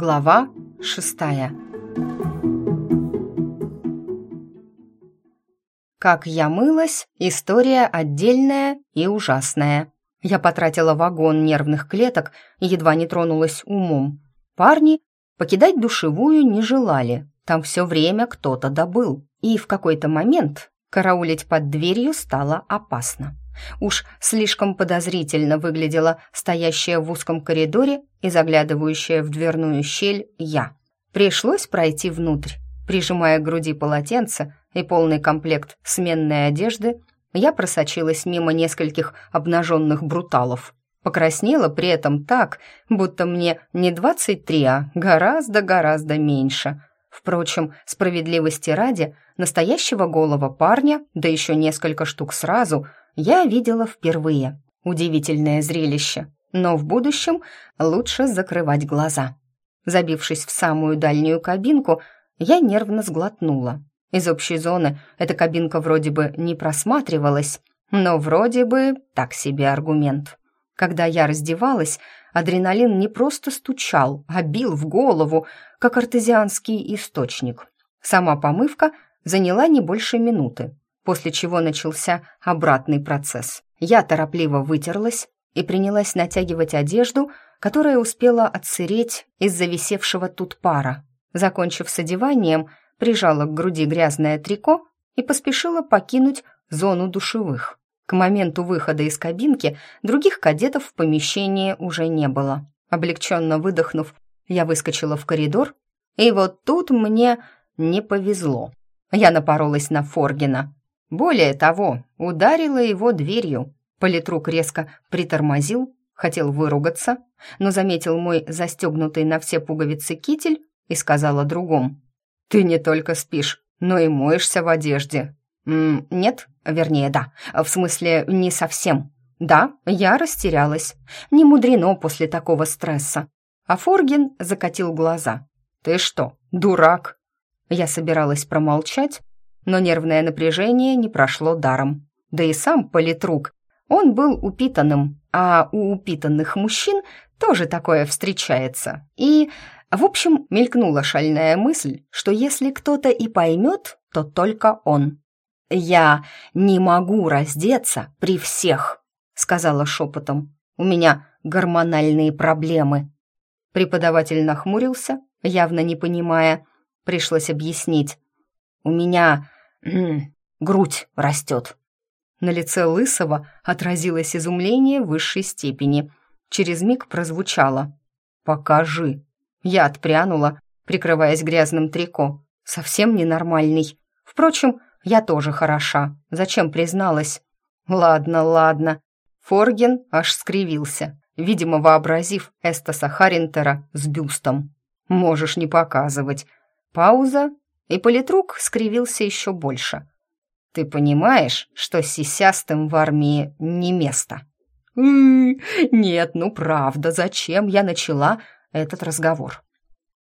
Глава шестая Как я мылась, история отдельная и ужасная. Я потратила вагон нервных клеток едва не тронулась умом. Парни покидать душевую не желали, там все время кто-то добыл. И в какой-то момент караулить под дверью стало опасно. Уж слишком подозрительно выглядела стоящая в узком коридоре и заглядывающая в дверную щель я. Пришлось пройти внутрь. Прижимая к груди полотенце и полный комплект сменной одежды, я просочилась мимо нескольких обнаженных бруталов. Покраснела при этом так, будто мне не 23, а гораздо-гораздо меньше. Впрочем, справедливости ради, настоящего голого парня, да еще несколько штук сразу – я видела впервые. Удивительное зрелище. Но в будущем лучше закрывать глаза. Забившись в самую дальнюю кабинку, я нервно сглотнула. Из общей зоны эта кабинка вроде бы не просматривалась, но вроде бы так себе аргумент. Когда я раздевалась, адреналин не просто стучал, а бил в голову, как артезианский источник. Сама помывка заняла не больше минуты после чего начался обратный процесс. Я торопливо вытерлась и принялась натягивать одежду, которая успела отсыреть из-за висевшего тут пара. Закончив с одеванием, прижала к груди грязное трико и поспешила покинуть зону душевых. К моменту выхода из кабинки других кадетов в помещении уже не было. Облегченно выдохнув, я выскочила в коридор, и вот тут мне не повезло. Я напоролась на Форгина. Более того, ударила его дверью. Политрук резко притормозил, хотел выругаться, но заметил мой застегнутый на все пуговицы китель и сказал о другом. «Ты не только спишь, но и моешься в одежде». М «Нет, вернее, да, в смысле, не совсем. Да, я растерялась. Не мудрено после такого стресса». А Форгин закатил глаза. «Ты что, дурак?» Я собиралась промолчать, но нервное напряжение не прошло даром. Да и сам политрук, он был упитанным, а у упитанных мужчин тоже такое встречается. И, в общем, мелькнула шальная мысль, что если кто-то и поймет, то только он. «Я не могу раздеться при всех», — сказала шепотом. «У меня гормональные проблемы». Преподаватель нахмурился, явно не понимая. Пришлось объяснить. «У меня грудь растет». На лице Лысого отразилось изумление высшей степени. Через миг прозвучало «Покажи». Я отпрянула, прикрываясь грязным трико. Совсем ненормальный. Впрочем, я тоже хороша. Зачем призналась? Ладно, ладно. Форген аж скривился, видимо, вообразив Эстаса Харинтера с бюстом. Можешь не показывать. Пауза, и политрук скривился еще больше. «Ты понимаешь, что сисястым в армии не место?» «Нет, ну правда, зачем я начала этот разговор?»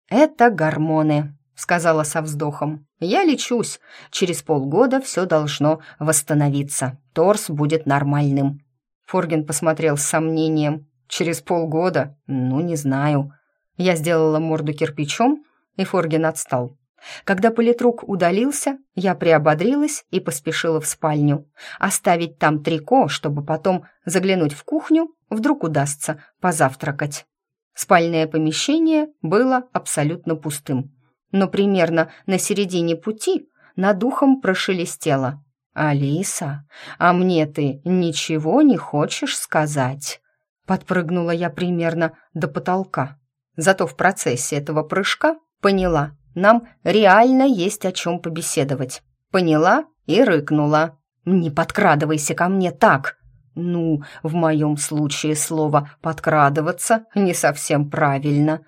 «Это гормоны», — сказала со вздохом. «Я лечусь. Через полгода все должно восстановиться. Торс будет нормальным». Форгин посмотрел с сомнением. «Через полгода? Ну, не знаю». Я сделала морду кирпичом, и Форгин отстал. Когда политрук удалился, я приободрилась и поспешила в спальню. Оставить там трико, чтобы потом заглянуть в кухню, вдруг удастся позавтракать. Спальное помещение было абсолютно пустым. Но примерно на середине пути над ухом прошелестело. «Алиса, а мне ты ничего не хочешь сказать?» Подпрыгнула я примерно до потолка. Зато в процессе этого прыжка поняла, нам реально есть о чем побеседовать. Поняла и рыкнула. «Не подкрадывайся ко мне так!» «Ну, в моем случае слово «подкрадываться» не совсем правильно».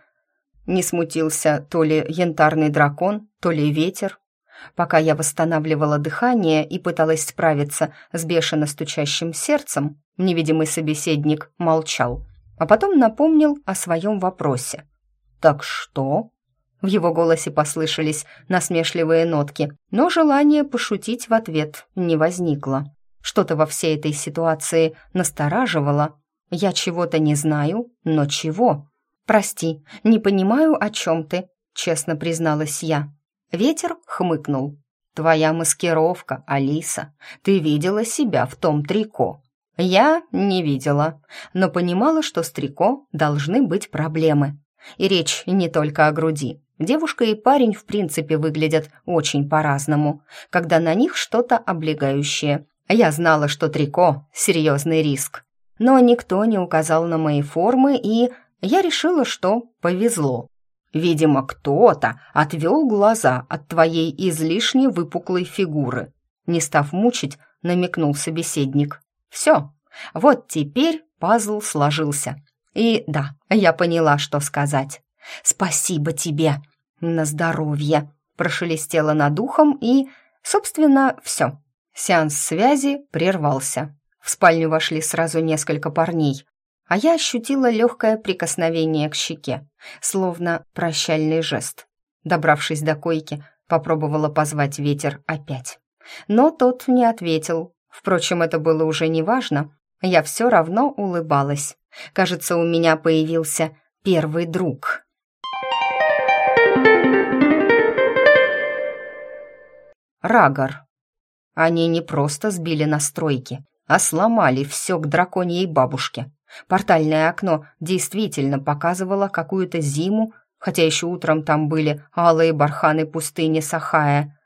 Не смутился то ли янтарный дракон, то ли ветер. Пока я восстанавливала дыхание и пыталась справиться с бешено стучащим сердцем, невидимый собеседник молчал, а потом напомнил о своем вопросе. «Так что?» В его голосе послышались насмешливые нотки, но желание пошутить в ответ не возникло. Что-то во всей этой ситуации настораживало. Я чего-то не знаю, но чего? «Прости, не понимаю, о чем ты», — честно призналась я. Ветер хмыкнул. «Твоя маскировка, Алиса. Ты видела себя в том трико». Я не видела, но понимала, что с трико должны быть проблемы. И речь не только о груди. Девушка и парень в принципе выглядят очень по-разному, когда на них что-то облегающее. Я знала, что трико — серьезный риск. Но никто не указал на мои формы, и я решила, что повезло. Видимо, кто-то отвел глаза от твоей излишне выпуклой фигуры. Не став мучить, намекнул собеседник. Все, вот теперь пазл сложился. И да, я поняла, что сказать. «Спасибо тебе!» «На здоровье!» Прошелестело над ухом и, собственно, все. Сеанс связи прервался. В спальню вошли сразу несколько парней, а я ощутила легкое прикосновение к щеке, словно прощальный жест. Добравшись до койки, попробовала позвать ветер опять. Но тот не ответил. Впрочем, это было уже не важно. Я все равно улыбалась. Кажется, у меня появился первый друг. Рагор. Они не просто сбили настройки, а сломали все к драконьей бабушке. Портальное окно действительно показывало какую-то зиму, хотя еще утром там были алые барханы пустыни Сахая.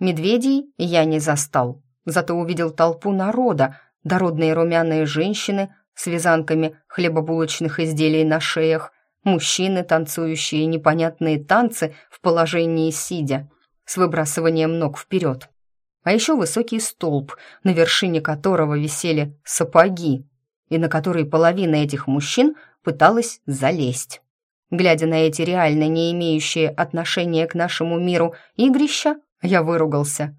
Медведей я не застал, зато увидел толпу народа, дородные румяные женщины с вязанками хлебобулочных изделий на шеях, мужчины, танцующие непонятные танцы в положении сидя, с выбрасыванием ног вперед. А еще высокий столб, на вершине которого висели сапоги, и на который половина этих мужчин пыталась залезть. Глядя на эти реально не имеющие отношения к нашему миру игрища, я выругался.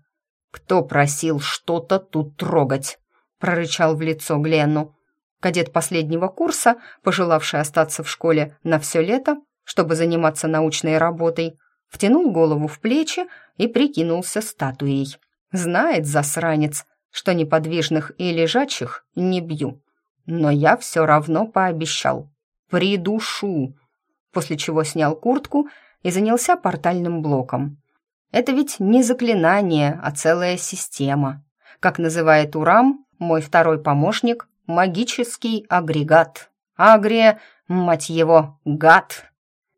«Кто просил что-то тут трогать?» — прорычал в лицо Гленну. Кадет последнего курса, пожелавший остаться в школе на все лето, чтобы заниматься научной работой, втянул голову в плечи и прикинулся статуей. Знает засранец, что неподвижных и лежачих не бью. Но я все равно пообещал. Придушу. После чего снял куртку и занялся портальным блоком. Это ведь не заклинание, а целая система. Как называет Урам, мой второй помощник, магический агрегат. Агрия, мать его, гад.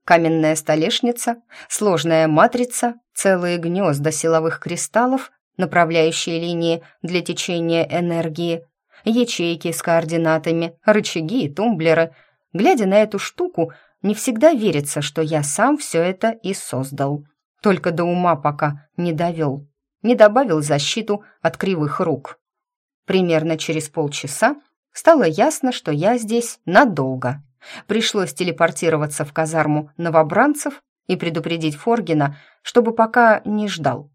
Каменная столешница, сложная матрица, целые гнезда силовых кристаллов, направляющие линии для течения энергии, ячейки с координатами, рычаги и тумблеры. Глядя на эту штуку, не всегда верится, что я сам все это и создал. Только до ума пока не довел. Не добавил защиту от кривых рук. Примерно через полчаса стало ясно, что я здесь надолго. Пришлось телепортироваться в казарму новобранцев и предупредить Форгина, чтобы пока не ждал.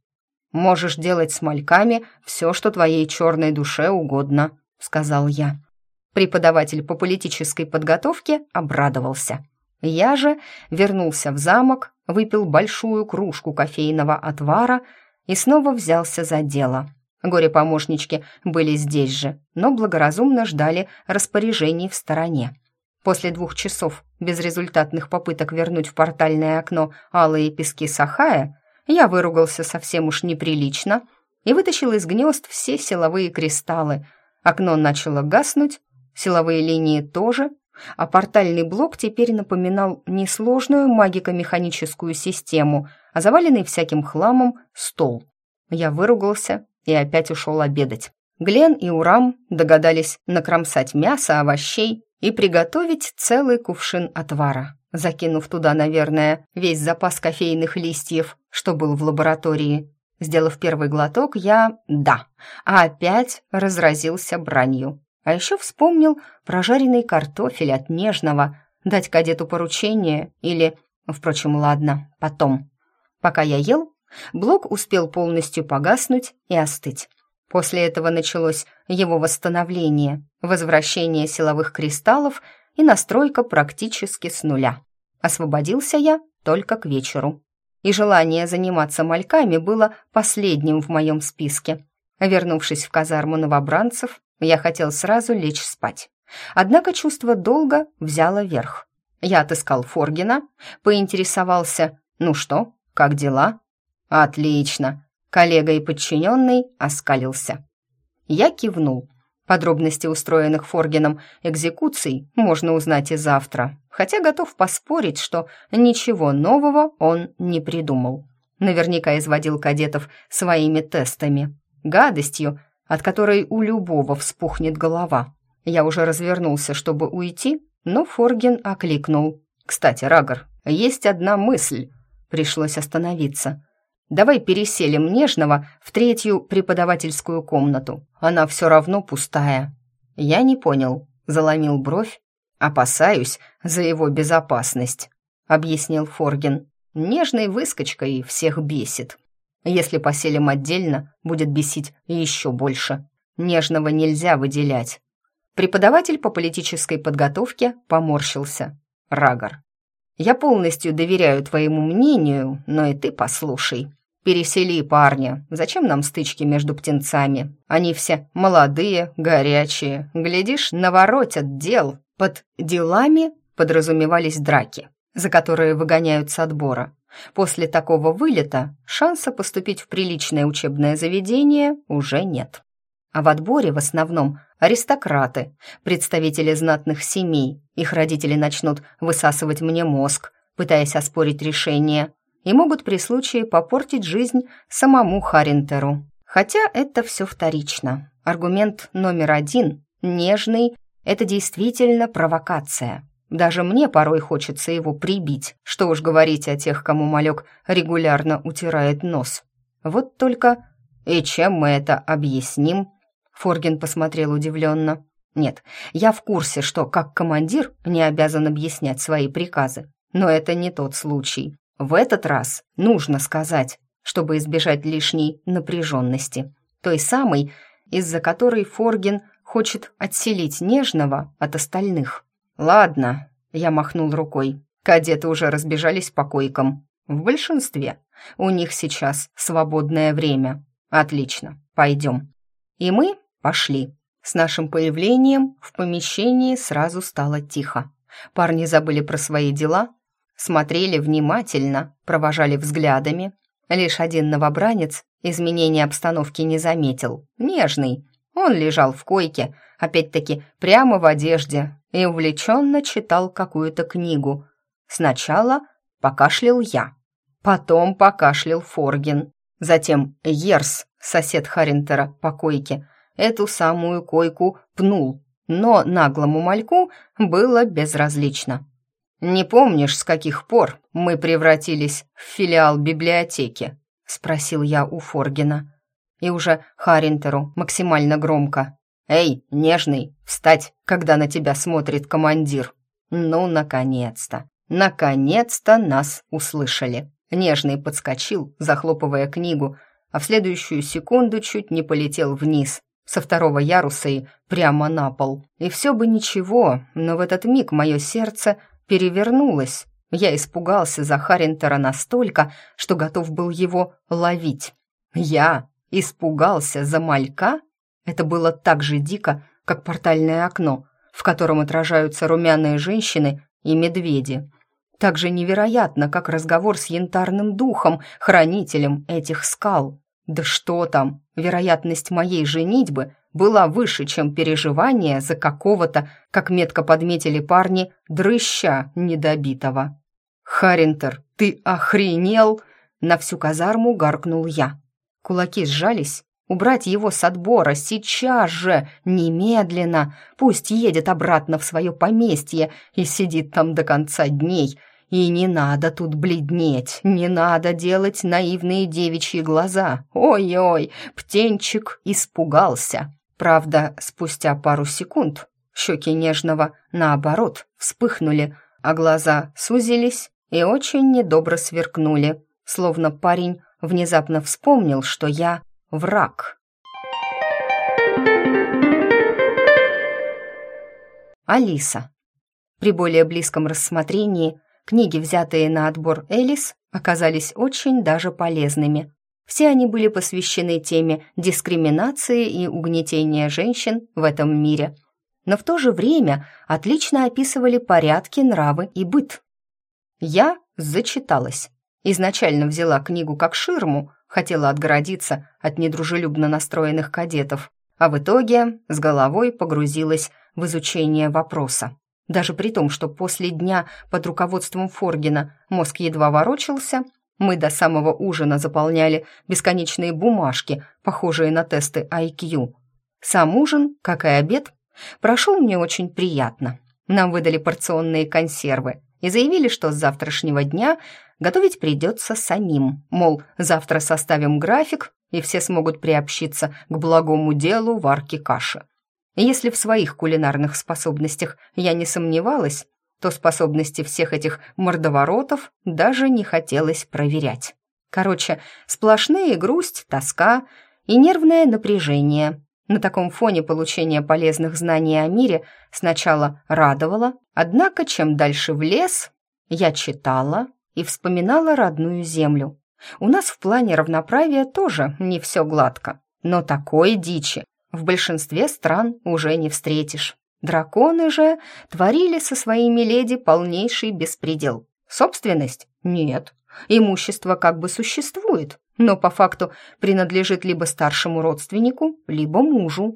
«Можешь делать с мальками все, что твоей черной душе угодно», сказал я. Преподаватель по политической подготовке обрадовался. Я же вернулся в замок, выпил большую кружку кофейного отвара и снова взялся за дело. Горе-помощнички были здесь же, но благоразумно ждали распоряжений в стороне. После двух часов безрезультатных попыток вернуть в портальное окно алые пески Сахая, я выругался совсем уж неприлично и вытащил из гнезд все силовые кристаллы – Окно начало гаснуть, силовые линии тоже, а портальный блок теперь напоминал не сложную магико-механическую систему, а заваленный всяким хламом стол. Я выругался и опять ушел обедать. Глен и Урам догадались накромсать мясо, овощей и приготовить целый кувшин отвара, закинув туда, наверное, весь запас кофейных листьев, что был в лаборатории. Сделав первый глоток, я «да», а опять разразился бранью. А еще вспомнил прожаренный картофель от нежного, дать кадету поручение или... Впрочем, ладно, потом. Пока я ел, блок успел полностью погаснуть и остыть. После этого началось его восстановление, возвращение силовых кристаллов и настройка практически с нуля. Освободился я только к вечеру и желание заниматься мальками было последним в моем списке. Вернувшись в казарму новобранцев, я хотел сразу лечь спать. Однако чувство долга взяло верх. Я отыскал Форгина, поинтересовался «Ну что, как дела?» «Отлично!» Коллега и подчиненный оскалился. Я кивнул. Подробности устроенных Форгином экзекуций можно узнать и завтра, хотя готов поспорить, что ничего нового он не придумал. Наверняка изводил кадетов своими тестами, гадостью, от которой у любого вспухнет голова. Я уже развернулся, чтобы уйти, но Форгин окликнул. «Кстати, Рагор, есть одна мысль». Пришлось остановиться. «Давай переселим Нежного в третью преподавательскую комнату. Она все равно пустая». Я не понял, заломил бровь. «Опасаюсь за его безопасность», — объяснил Форгин. Нежной выскочкой всех бесит. Если поселим отдельно, будет бесить еще больше. Нежного нельзя выделять. Преподаватель по политической подготовке поморщился. Рагор. Я полностью доверяю твоему мнению, но и ты послушай. Пересели парня. Зачем нам стычки между птенцами? Они все молодые, горячие. Глядишь, наворотят дел. Под делами подразумевались драки за которые выгоняют с отбора. После такого вылета шанса поступить в приличное учебное заведение уже нет. А в отборе в основном аристократы, представители знатных семей. Их родители начнут высасывать мне мозг, пытаясь оспорить решение, и могут при случае попортить жизнь самому Харинтеру. Хотя это все вторично. Аргумент номер один, нежный, это действительно провокация. Даже мне порой хочется его прибить. Что уж говорить о тех, кому малек регулярно утирает нос. Вот только... И чем мы это объясним? Форгин посмотрел удивленно. Нет, я в курсе, что как командир не обязан объяснять свои приказы. Но это не тот случай. В этот раз нужно сказать, чтобы избежать лишней напряженности. Той самой, из-за которой Форгин хочет отселить Нежного от остальных. «Ладно», — я махнул рукой. «Кадеты уже разбежались по койкам. В большинстве. У них сейчас свободное время. Отлично, пойдем». И мы пошли. С нашим появлением в помещении сразу стало тихо. Парни забыли про свои дела, смотрели внимательно, провожали взглядами. Лишь один новобранец изменения обстановки не заметил. Нежный. Он лежал в койке, опять-таки прямо в одежде, и увлеченно читал какую-то книгу. Сначала покашлял я, потом покашлял Форгин, затем Ерс, сосед Харинтера по койке, эту самую койку пнул, но наглому мальку было безразлично. «Не помнишь, с каких пор мы превратились в филиал библиотеки?» — спросил я у Форгина. И уже Харинтеру максимально громко. «Эй, нежный, встать, когда на тебя смотрит командир!» Ну, наконец-то! Наконец-то нас услышали. Нежный подскочил, захлопывая книгу, а в следующую секунду чуть не полетел вниз, со второго яруса и прямо на пол. И все бы ничего, но в этот миг мое сердце перевернулось. Я испугался за Харинтера настолько, что готов был его ловить. Я испугался за малька? Это было так же дико, как портальное окно, в котором отражаются румяные женщины и медведи. Так же невероятно, как разговор с янтарным духом, хранителем этих скал. Да что там, вероятность моей женитьбы была выше, чем переживание за какого-то, как метко подметили парни, дрыща недобитого. «Харинтер, ты охренел?» На всю казарму гаркнул я. Кулаки сжались, Убрать его с отбора сейчас же, немедленно. Пусть едет обратно в свое поместье и сидит там до конца дней. И не надо тут бледнеть, не надо делать наивные девичьи глаза. Ой-ой, птенчик испугался. Правда, спустя пару секунд щеки нежного, наоборот, вспыхнули, а глаза сузились и очень недобро сверкнули, словно парень внезапно вспомнил, что я Враг. Алиса. При более близком рассмотрении книги, взятые на отбор Элис, оказались очень даже полезными. Все они были посвящены теме дискриминации и угнетения женщин в этом мире. но в то же время отлично описывали порядки, нравы и быт. Я зачиталась. Изначально взяла книгу как ширму, хотела отгородиться от недружелюбно настроенных кадетов, а в итоге с головой погрузилась в изучение вопроса. Даже при том, что после дня под руководством Форгина мозг едва ворочался, мы до самого ужина заполняли бесконечные бумажки, похожие на тесты IQ. Сам ужин, как и обед, прошел мне очень приятно. Нам выдали порционные консервы и заявили, что с завтрашнего дня готовить придется самим. Мол, завтра составим график, и все смогут приобщиться к благому делу варки каши. Если в своих кулинарных способностях я не сомневалась, то способности всех этих мордоворотов даже не хотелось проверять. Короче, сплошные грусть, тоска и нервное напряжение. На таком фоне получение полезных знаний о мире сначала радовало, однако чем дальше в лес, я читала и вспоминала родную землю. У нас в плане равноправия тоже не все гладко, но такой дичи в большинстве стран уже не встретишь. Драконы же творили со своими леди полнейший беспредел. Собственность? Нет. Имущество как бы существует, но по факту принадлежит либо старшему родственнику, либо мужу.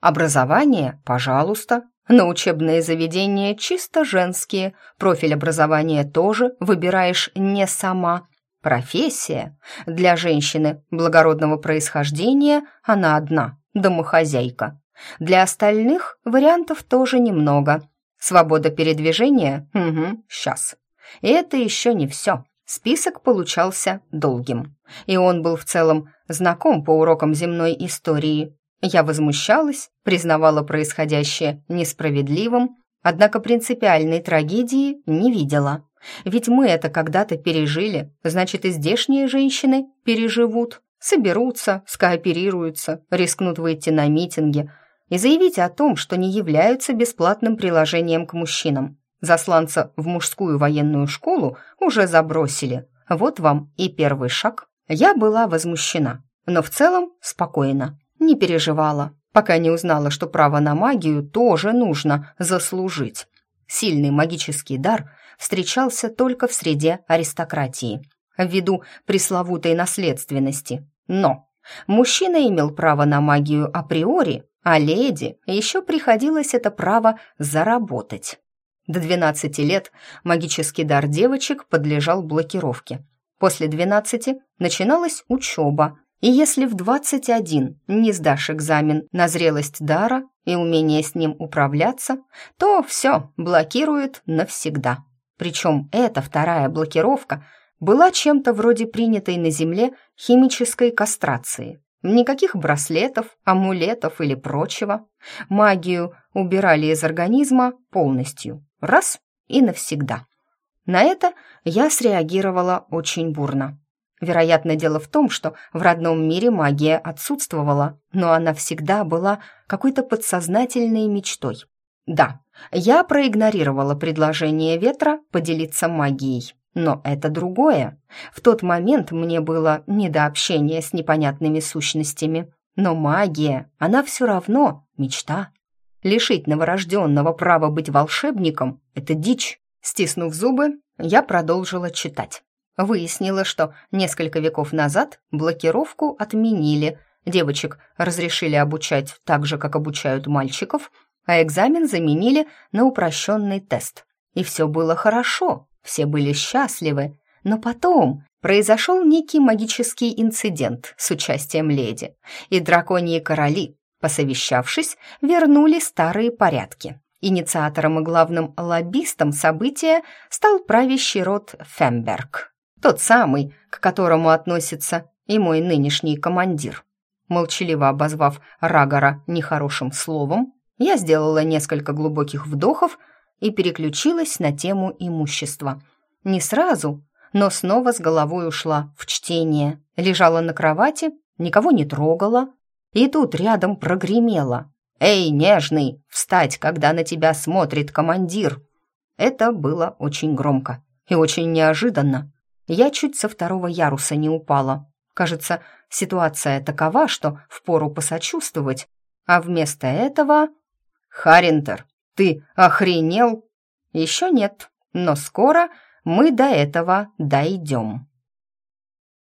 Образование? Пожалуйста. Но учебные заведения чисто женские, профиль образования тоже выбираешь не сама. Профессия? Для женщины благородного происхождения она одна – домохозяйка. Для остальных вариантов тоже немного. Свобода передвижения? Угу, сейчас. И это еще не все. Список получался долгим. И он был в целом знаком по урокам земной истории. Я возмущалась, признавала происходящее несправедливым, однако принципиальной трагедии не видела. Ведь мы это когда-то пережили, значит и здешние женщины переживут, соберутся, скооперируются, рискнут выйти на митинги и заявить о том, что не являются бесплатным приложением к мужчинам. Засланца в мужскую военную школу уже забросили. Вот вам и первый шаг. Я была возмущена, но в целом спокойна, не переживала, пока не узнала, что право на магию тоже нужно заслужить. Сильный магический дар встречался только в среде аристократии, ввиду пресловутой наследственности. Но мужчина имел право на магию априори, а леди еще приходилось это право заработать. До 12 лет магический дар девочек подлежал блокировке. После 12 начиналась учеба, и если в 21 не сдашь экзамен на зрелость дара и умение с ним управляться, то все блокирует навсегда. Причем эта вторая блокировка была чем-то вроде принятой на Земле химической кастрации. Никаких браслетов, амулетов или прочего. Магию убирали из организма полностью. Раз и навсегда. На это я среагировала очень бурно. Вероятно, дело в том, что в родном мире магия отсутствовала, но она всегда была какой-то подсознательной мечтой. Да, я проигнорировала предложение ветра поделиться магией. Но это другое. В тот момент мне было не до общения с непонятными сущностями. Но магия, она все равно мечта. Лишить новорожденного права быть волшебником – это дичь. Стиснув зубы, я продолжила читать. Выяснила, что несколько веков назад блокировку отменили, девочек разрешили обучать так же, как обучают мальчиков, а экзамен заменили на упрощенный тест. И все было хорошо, все были счастливы. Но потом произошел некий магический инцидент с участием леди, и драконьи короли, посовещавшись, вернули старые порядки. Инициатором и главным лоббистом события стал правящий род Фемберг, тот самый, к которому относится и мой нынешний командир. Молчаливо обозвав Рагора нехорошим словом, я сделала несколько глубоких вдохов и переключилась на тему имущества. Не сразу, но снова с головой ушла в чтение. Лежала на кровати, никого не трогала, и тут рядом прогремело. «Эй, нежный, встать, когда на тебя смотрит командир!» Это было очень громко и очень неожиданно. Я чуть со второго яруса не упала. Кажется, ситуация такова, что впору посочувствовать, а вместо этого «Харинтер, ты охренел?» «Еще нет, но скоро мы до этого дойдем».